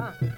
का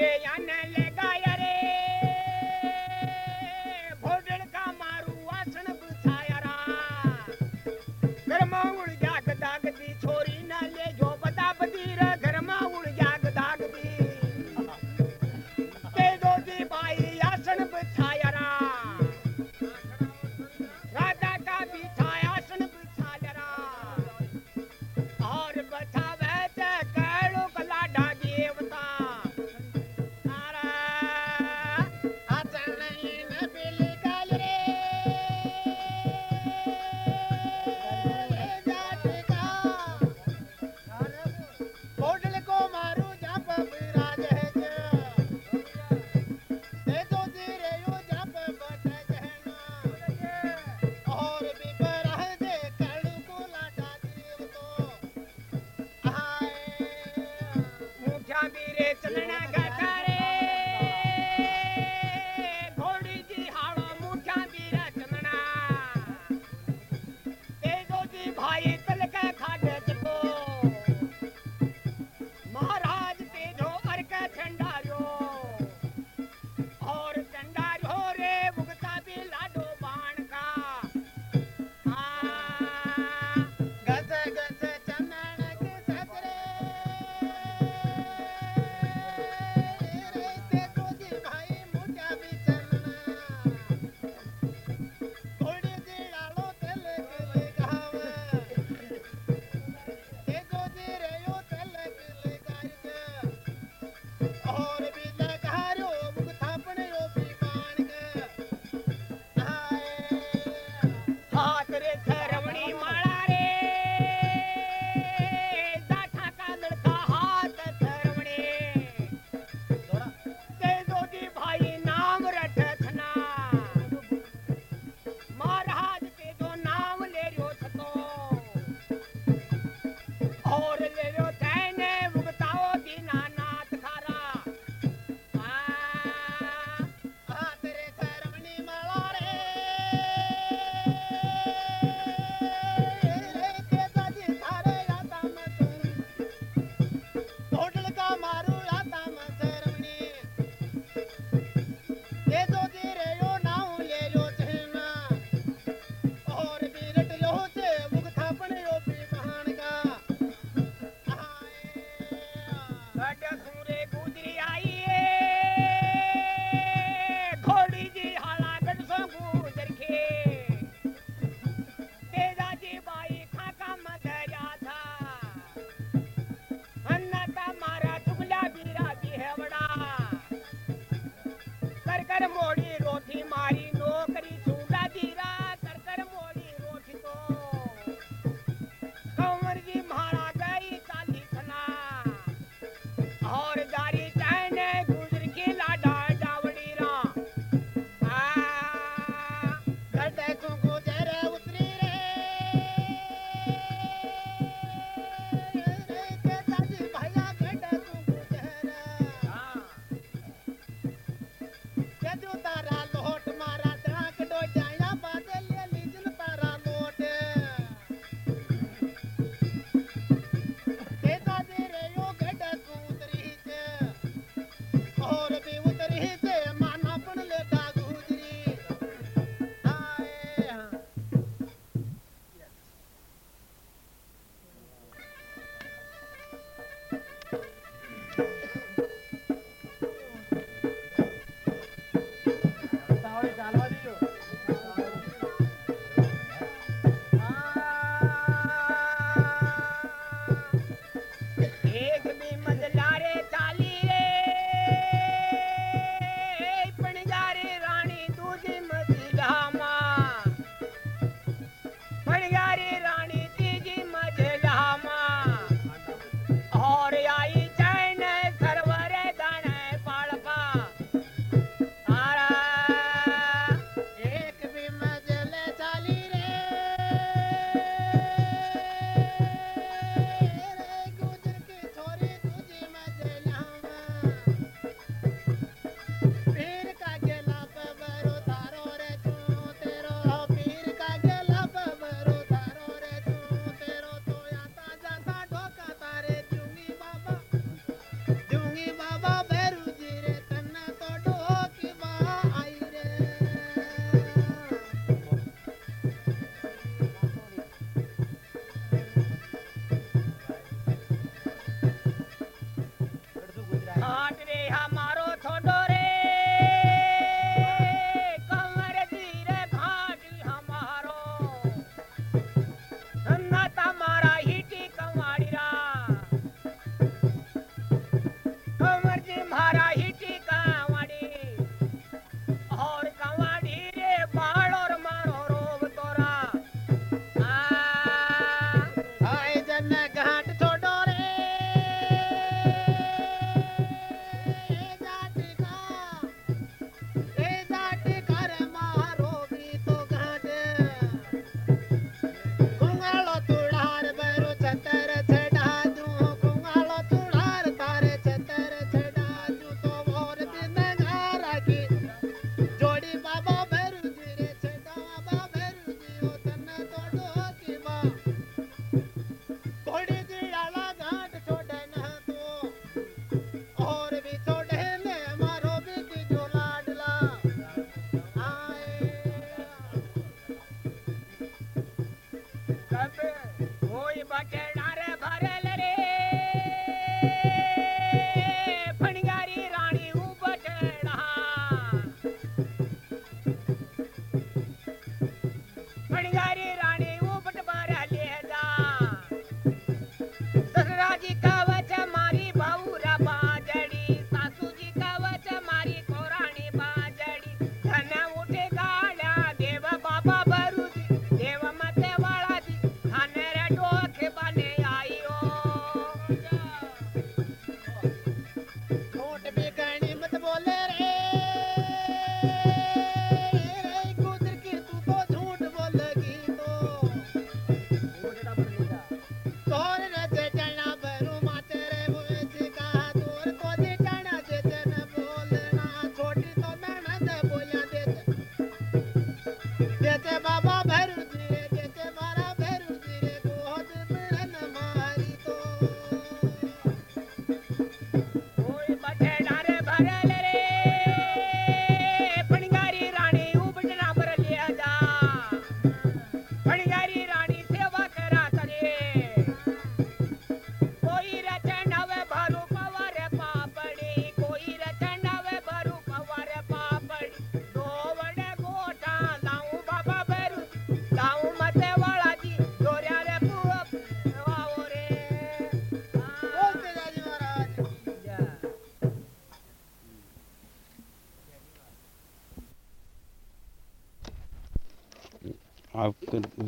yeah, yeah, yeah. बीरे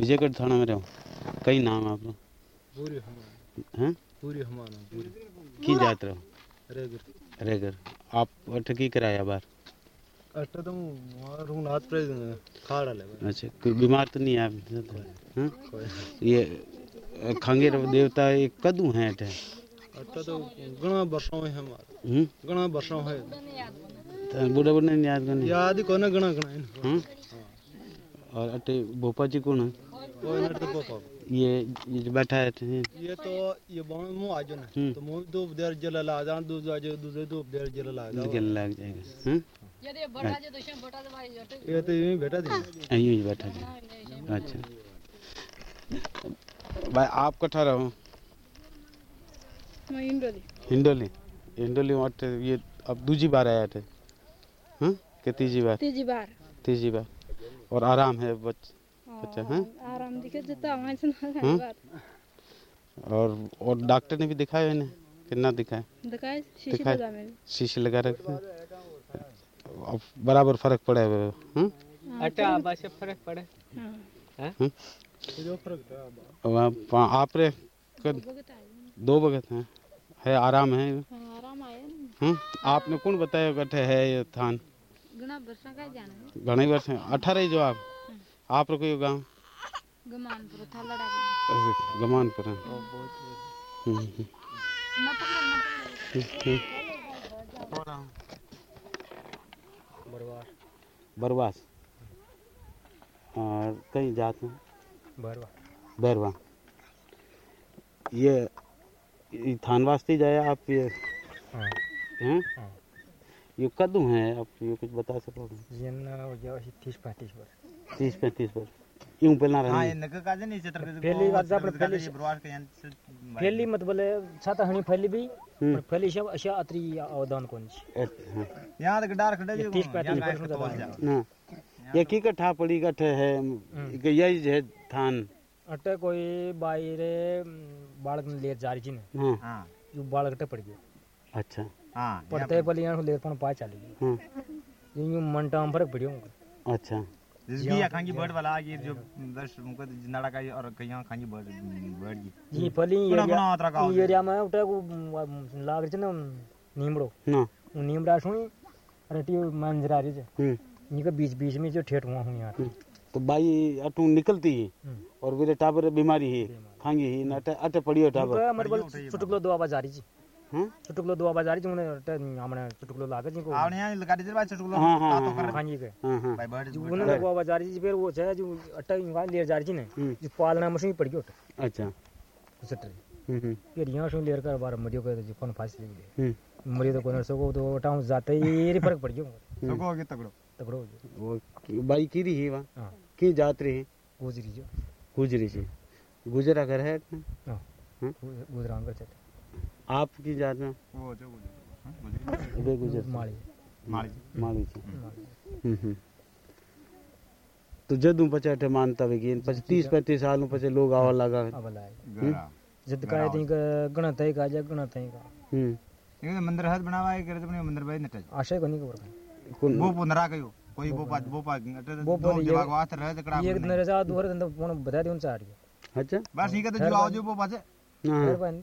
विजयगढ़ थाना में रहो? कई नाम है हैं? पूरी हमारा पूरी। की जात रहो? रेगर। रेगर। आप अठ की कराया बार? तो मारू नाथ पे खाड़ा ले अच्छा कोई बीमार तो नहीं आप? हैं? ये खांगेर देवता ये कदू हैं अठ तो घना वर्षों है हमारा। वर्षों है तो बूढ़े बूढ़े ने याद याद ही कोने हाँ? और अटे भोपा जी कौन है? तो ये ये जो बैठा है अठे, ये तो ये मुँह आजो ना। हम्म। तो मुँह दो देर जल ला जा दो आजो दूसरे दो देर जल ला। जा निकल लग जाएगा। हैं ये तो यूँ बैठा थे। यहीं ही बैठा है अच्छा। भाई आप कठा रहो मैं इंडोली। हिंडोली हिंडोली में अटे ये अब दूजी बार आया थे। हाँ? के तीजी बार? तीजी बार। तीजी बार। और आराम है बच अच्छा हाँ आराम दिखे हाँ? और और डॉक्टर ने भी दिखाया इन्हें? कितना दिखाया दिखाए शीशी शीशे लगा रखे अब बराबर फ़र्क पड़ा है हाँ अटा बस फ़र्क पड़े। हाँ। जो फ़र्क था वहाँ पा- आप रे भगत दो बगत हैं। है आराम है? हाँ आराम आया ना हाँ आपने कौन बताया कटे है ये थान? घना वर्षा का जाना है घणे वर्ष हैं अठारह ही जो आप आप रो कोई गाँव गमानपुर था लड़ा गमानपुर है बरवास और कहीं जात में बरवार बैरवा ये ये थान वास्ते जाए आप ये हाँ हैं हाँ। ये कद्दू हैं आप ये कुछ बता हो? गया तीस पैंतीस वर्ष। तीस पैंतीस पर यूँ पहला हाँ रहे नग का नहीं चित्र के पहली बात जब पहली ये ब्रवार के यंत्र से फैली मत बोले छाता हनी फैली भी हम्म। पण पहले शब अशा अत्री अवदान कोणची अच्छा, हाँ। यहाँ तक डार खड़े जो तीस पैंतीस यहाँ परसेंट गाय दबा खतोल ना। ये की कट्ठा पड़ी कट्ठे है यही है थान। अटे कोई बाईरे बाळक लेर जारी जी ने। हाँ। हाँ। यू बाळक अटे पड़ गयो अच्छा। हाँ यहाँ लेर पण पाए चली गई। हाँ यू मंटा में फ़र्क पड़ियो अच्छा। जिसकी यहाँ खांगी बर्ड वाला ये जो उनको तो नाड़ा का और कहीं खांगी बर्ड बर्ड की जी अतरा का एरिया में उटे को लाग छ न नीमड़ो। ना। नीमड़ा सुई अरे टी मंजरा रे जे हम्म। इनके बीच बीच में जो ठेठ हुआ हूँ यहाँ हम्म। तो बाई अटू निकलती ही हम्म। और वीरे टाबर बीमारी है खांगी ही ना अटे अटे पड़ियो टाबर। मतलब चुटकुलो दो आवाज़ आ रही जी हाँ चुटकुलो दो आवाज़ आ रही जी हमने चुटकुलो लागे जी को आपने यहाँ लगा दीजिए भाई चुटकुलो। हाँ, हाँ, तो हाँ, कर खानी के। हाँ हाँ। भाई बर्ड जो उन्होंने को आवाज़ आ रही जी फिर वो है जो अट्टा यहाँ ले जा जी ने। हम्म। जो पालना मशीन पड़ गयो अच्छा। सटर हम्म हम्म। फिर यहाँ से लेर कर बार मरियो के जो कौन फांसी ले हम्म। मरियो तो कोनर सको तो टाउन जाते ही फ़र्क पड़ गयो। सको आगे तकड़ो तगड़ो हो गयो। वो की- बाई की रही है वहाँ? हाँ। की जात रही है? गुजरी जो। गुजरी से गुजरा घर है? हाँ। हम्म? गुजरान कर चलते आपकी जात में? वो जो हाँ, गुजरी गुजर। माड़ी माली। माली हम्म हम्म। तो जदू पचे अठे मानता वे कि पचे तीस पैंतीस साल पचे लोग आवा लगा। जद का ती का गणा तय का जा गणा तय का? हम्म। ये मंदिर हद बनावा है करे तो अपने मंदिर भाई नटे आशय को नहीं खबर कौन वो पुनरा कयो कोई वो पा वो अटे वो दो जवाग वास्ते रहे तो कड़ा ये नरे जा दूर दिन तो फ़ोन बता दियो चार अच्छा। बस ठीक है तो जो आओ जो वो पासे हाँ। बंद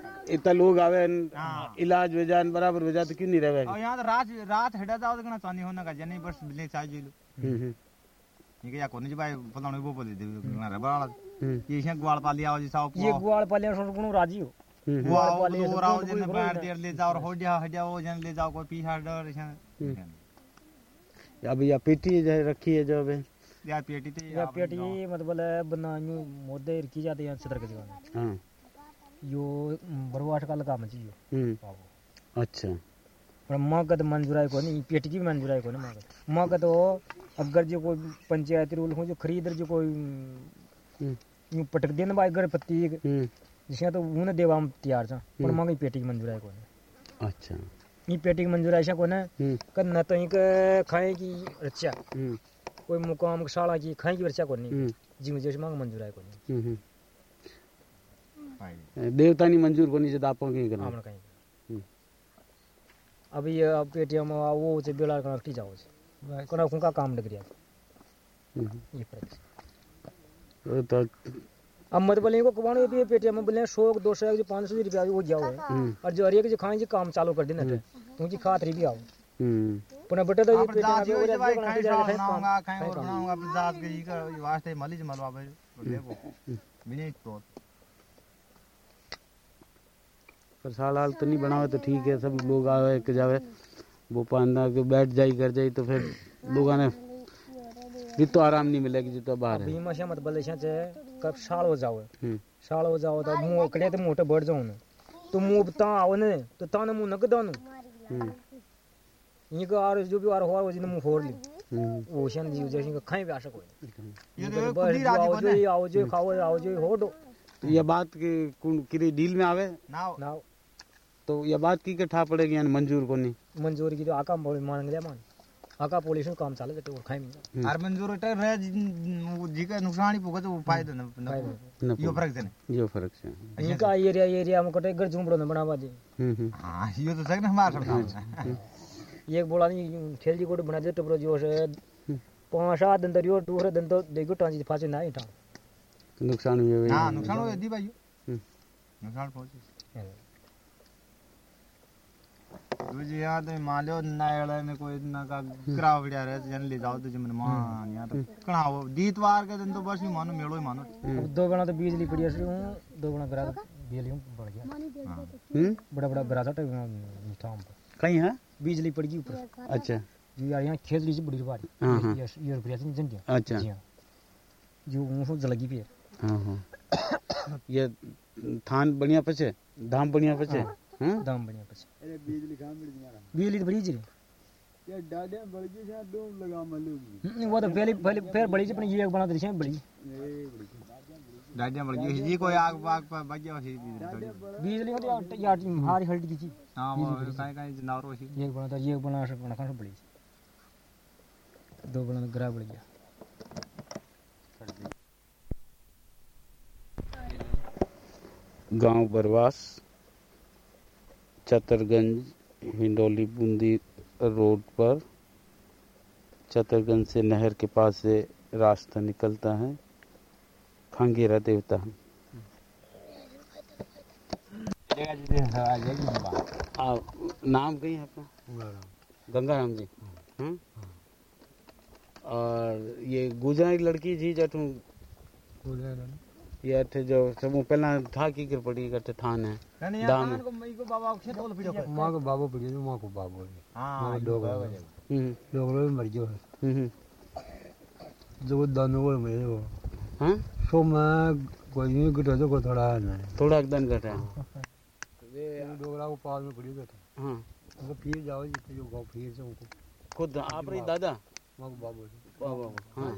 इतना लोग आवे हाँ। इलाज भेजान बराबर भेजा तो क्यों नहीं रहे और यहाँ तो रात रात हेडा जाओ तो गणा चांदी होना का जने बस बिजली चाय जी लो। हम्म हम्म। ये क्या कोने जी भाई फलाने वो बोले दे गणा रबा वाला हम्म। ये यहाँ ग्वाल पाली आओ जी साओ ये ग्वाल पाले सुन गुण राज़ी हो? हम्म वो आओ वाले तो आओ जने बाहर देर ले जाओ और हो जा हटा वो जन ले जाओ कोई पीछा डर हम्म। अब या पेटी जो रखी है जो अब यार पेटी ते या पेटी मतलब बना यूँ मोदे रखी जाते हैं सदर के जगह। हाँ। यो बरवाट का लगा मची यो। हम्म। अच्छा। पर माँ का तो मंजूर है को नहीं पेटी की भी मंजूर है को नहीं माँ का माँ का तो अगर जो कोई पंचायती रूल हो जो खरीद जो कोई हम्म। यूँ पटक देना भाई घर पत्ती हम्म। जिसने तो उन्हें देवा हम तैयार था पर माँ की पेटी की मंजूर है को नहीं। अच्छा। ये पेटी की मंजूर ऐसा को ना हम्म। कर न तो इनके खाए की हम्म। कोई मुकाम शाला की खाए की रक्षा को नहीं। जी मुझे मांग मंजूर है को नहीं। हम्म भाई देवता नहीं मंजूर कोनी से आपको की करना। हमने कहीं हम्म। अभी ये पेटीएम वो से बेला का हटी जाओ से कोना खुका काम लग रहा हम्म। ये तो अब मत बोले को कमाने भी पेटीएम में बोले सौ दो सौ जो पाँच सौ रुपया वो जाओ है। हम्म। और जो हर एक जो खाने जी काम चालू कर देना तुझी खातरी भी आओ। हम्म। पुनः बटे तो ये पेटीएम यो जे भाई खाई जाए साव खाए काम बनाऊँगा खाई और बनाऊँगा फिर जात के ई कर वास्ते मली ज मलवा भाई देखो। बिने तो पर साल हाल तो नहीं बनावे तो ठीक है सब लोग आवे के जावे। वो पांदा के बैठ जाई कर जाई तो फिर लोगों ने भी तो आराम नहीं मिलेगी जो तो बाहर है। भीमा से मत बोले से कब साल हो जाओ हम्म। साल हो जाओ तो मुँह कड़े तो मोटे बढ़ जाओ ना तो मुँह ता आओ ने तो ता ने मुँह नक दानु हम्म। ये को आर जो भी आर हो वो जिन मुँह फोड़ ली। हम्म। वो शन जी जैसे खाई भी आशा कोई ये बस तो ही राज़ी आओ जो आओ जो खाओ आओ जो हो दो। तो ये बात के कुन किरी डील में आवे? नाउ ना तो ये बात की के ठा पड़ेगी यानी मंजूर को नहीं? मंजूर की तो आका मान लिया मान आका पुलिस में काम चाले तो खाई में हर मंजूर टे रह जी के नुकसान ही भुगत वो फ़ायदा न में यो फ़र्क से जो फ़र्क से। इनका एरिया एरिया में कटे घर झुमड़ो न बनावा दी। हम्म हम्म। हाँ यो तो सक ना हमार समझ एक बोला नहीं ठेल जी कोट बना दे टपरो जो से पाँच सात दिन तक यो दूसरे दिन तो देखो टांजी फांसी ना ही नुकसान हुए हुए हाँ नुकसान हो दी भाई। हम्म। नुकसान पहुँचे। तो जी यहाँ तो मान लो नायड़ में कोई ना का जन ले जाओ तो जमन मान यहाँ तो कणा वो दीतवार के दिन तो बस ही मानो मेड़ो ही मानो। दो गणा तो बिजली पड़ी है दो गणा ग्रा बिजली बढ़ गया। हम्म? बड़ा बड़ा ग्रा था टाइम कहीं है? बिजली पड़ गई ऊपर। अच्छा। जो यार यहाँ खेत लीजिए बड़ी बारी। हाँ, हाँ। ये रुपया से जन दिया अच्छा। जी हाँ। जो जलगी पे ये थान बढ़िया पचे? धाम बढ़िया पचे? हाँ। बढ़िया पछ अरे बिजली काम मिल गया। बिजली तो बड़ी जी ये डाडे बढ़ गई से दो लगा मालूम वो तो पहले पहले फिर बड़ी जी अपनी ये एक बना दे बड़ी। डाडे बढ़ गई जी कोई आग बाग पर बच गया सी बिजली होती यार यार हारी हल्टी की चीज़ हाँ वो काई काई जनावर सी ये एक बना था ये एक बना सब बना खाना बड़ी दो बना ग्रा बढ़ गया। गाँव बरवास। चतरगंज हिंडोली बूंदी रोड पर। चतरगंज से नहर के पास से रास्ता निकलता है। खांगेरा देवता। जी आ नाम कहीं है आपका? गंगाराम जी। हाँ और ये गुजरा लड़की जी जटू ये अठे जो सब पहला था की कर पड़ी अठे थान है। दाम। यार को मई को बाबा खेत बोल पड़ियो माँ को बाबू पड़ी तो माँ को बाबू हाँ। हम्म, लोग लोग मर गयो हम्म, हम्म। जो दानो को मेरे वो। हाँ? सो मैं कोई नहीं कुछ तो को थोड़ा है ना। थोड़ा एकदम घटा डोगरा को पास में पड़ी बैठा हाँ। उनको फिर जाओ जितने जो गाँव फिर से उनको। खुद आप रही दादा? माँ को बाबू वाह, हाँ।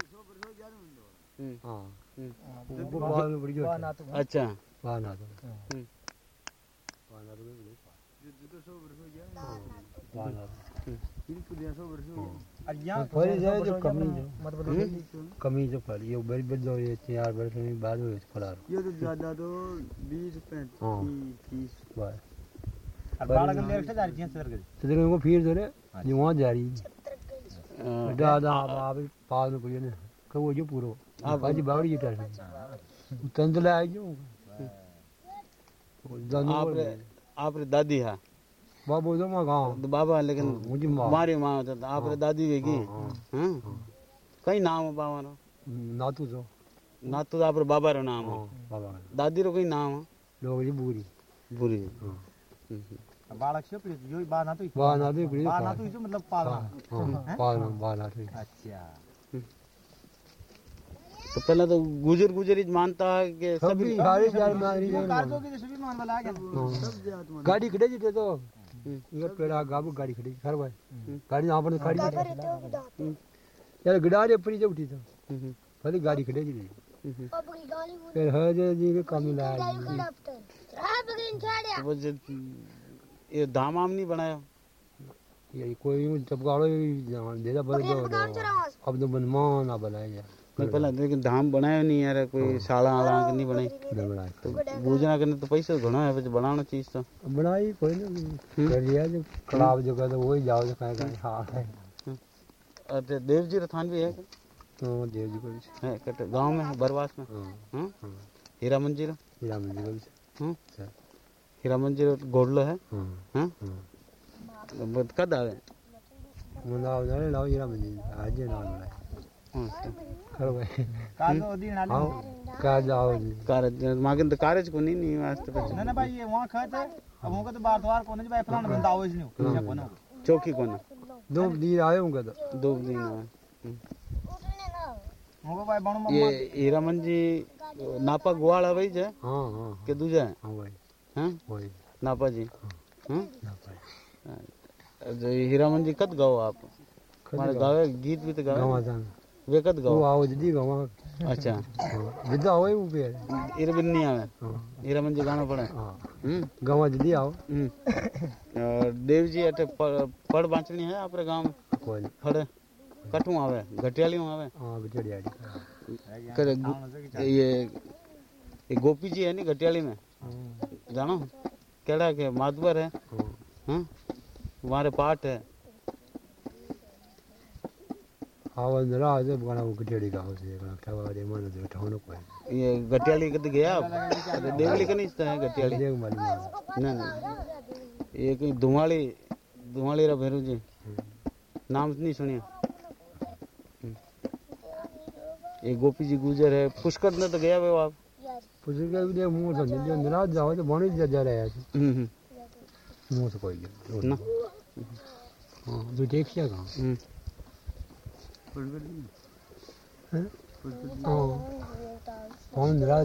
हाँ। हम्म। में अच्छा ना तो हम्म। ना तो ना फरी जाए जो कमी जो कमी जो फरी ये बड़ी बड़ी जो ये चार बरस में बाद में फला ये तो ज़्यादा तो 20 हाँ। 35 30 बस और बालक ले रखते जा रही हैं सर के तो फिर जो रे जो वहाँ जा रही आ, दादा आप आप पास में पड़ी ना कहो जो पूरो आप आज बावड़ी जी टर तंद ले आई जो आप रे आप दादी है? बाबू जो माँ गाँव। तो बाबा लेकिन मुझे माँ। हमारी माँ होता था आप रे दादी वे की? हाँ, हाँ। कई नाम है बाबा रो नातू जो ना तो आप रे बाबा रो नाम है। हाँ बाबा दादी रो कोई नाम है? लोग जी बूरी बुरी हाँ। बालक से पड़ी जो बा ना तो बा ना दे पड़ी बा ना तो मतलब पालना हाँ पाल बा ना दे अच्छा। तो पहले तो गुजर गुजर ही मानता है कि सभी सारे मारी जात मान गाड़ी खड़े जी तो ये पेड़ा गाबू गाड़ी खड़ी खर भाई। गाड़ी यहाँ पर खड़ी यार गडारे पड़ी जो उठी तो। हम्म, गाड़ी खड़े जी। हम्म। फिर है जे जी के काम तो वो जो- ये दाम आम नहीं बनाया। ये कोई चपकाड़ो दे दा बड़े अब तो बनमान ना बनाया नहीं पहले लेकिन धाम बनाया नहीं यार कोई शाला आला के नहीं बनाई? नहीं बनाया। तो करने तो पैसा घणो है बस बनाना चीज़ तो। बनाई कोई नहीं कर लिया जो कलाब जो कहते वही जाओ जो कहीं कहीं हाँ है। और देव जी रथान भी है तो देव जी को भी है कट गाँव में है बरवास में? हाँ। हाँ हाँ। हीरा भी हाँ अच्छा। हीरा गोडलो है? हाँ। हाँ। हाँ कद आवे? मुंडा उधर लाओ हीरा मंदिर आज ये नाम मागे तो कारज को नहीं नहीं वास्ते पे ना ना भाई ये वहाँ खाते अब वहाँ तो बार द्वार कोने भाई फलाना बंदा आओ इसने या कोने चौकी कोने दो दिन आए होंगे तो। दो दिन आवे वहाँ भाई बणो ये हीरामन जी नापा ग्वाल है भाई जे हाँ? हाँ के दूजा है? हाँ भाई हाँ? वही। नापा जी। हाँ। ना भाई जो। हीरामन जी कद गाओ आप? हमारे गावे गीत भी तो गावे। गाँव जान। वे कद वो गाओ आओ जल्दी गाँव अच्छा जिद्दा आओ ही ऊपर हीरा बिन नहीं आवे हाँ हीरामन जी गाना पड़े गाँव आओ। और देव जी अटे प- पढ़ बांचनी है आपरे गाँव कोई खड़े कठू आवे घटियाली आवे हाँ करे ये ये गोपी जी है नी घटियाली में जानो केड़ा के माधवर है हाँ हाँ हमारे पाठ है आओ अंदर आ जाओ गाना वो बेटे गाँव से गाना क्या बात है मन तो उठाओ ना कोई ये घटियाली कद गया अरे देवली का नहीं है घटियाली देख मालूम है ना ना ये कोई धुमाड़ी धुमाड़ी रा भैरू जी नाम नहीं हम्म। ये गोपी जी गुजर है पुष्कर ने तो गया वो आप पूछ के भी देख मुँह से अंदर आ जाओ तो बनी जा जा रहा है। मुँह से कोई नहीं ना हाँ तो देखिए कहाँ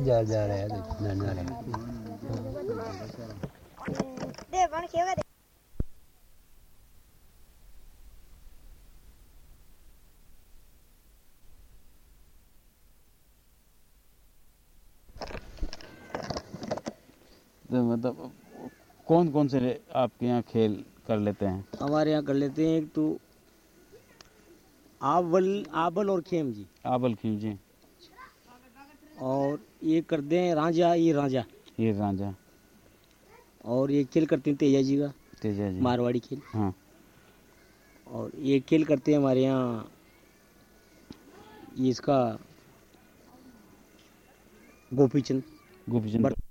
जा जा रहा है देख, जा जा रहा तो मतलब कौन कौन से आपके यहाँ खेल कर लेते हैं? हमारे यहाँ कर लेते हैं एक तो आवल आवल और खेम जी। आबल खीम जी। और ये करते हैं रांझा ये रांझा। ये राजा और ये खेल करते हैं तेजा जी का तेजा जी। मारवाड़ी खेल। हाँ। और ये खेल करते हैं हमारे यहाँ ये इसका गोपीचंद। गोपीचंद।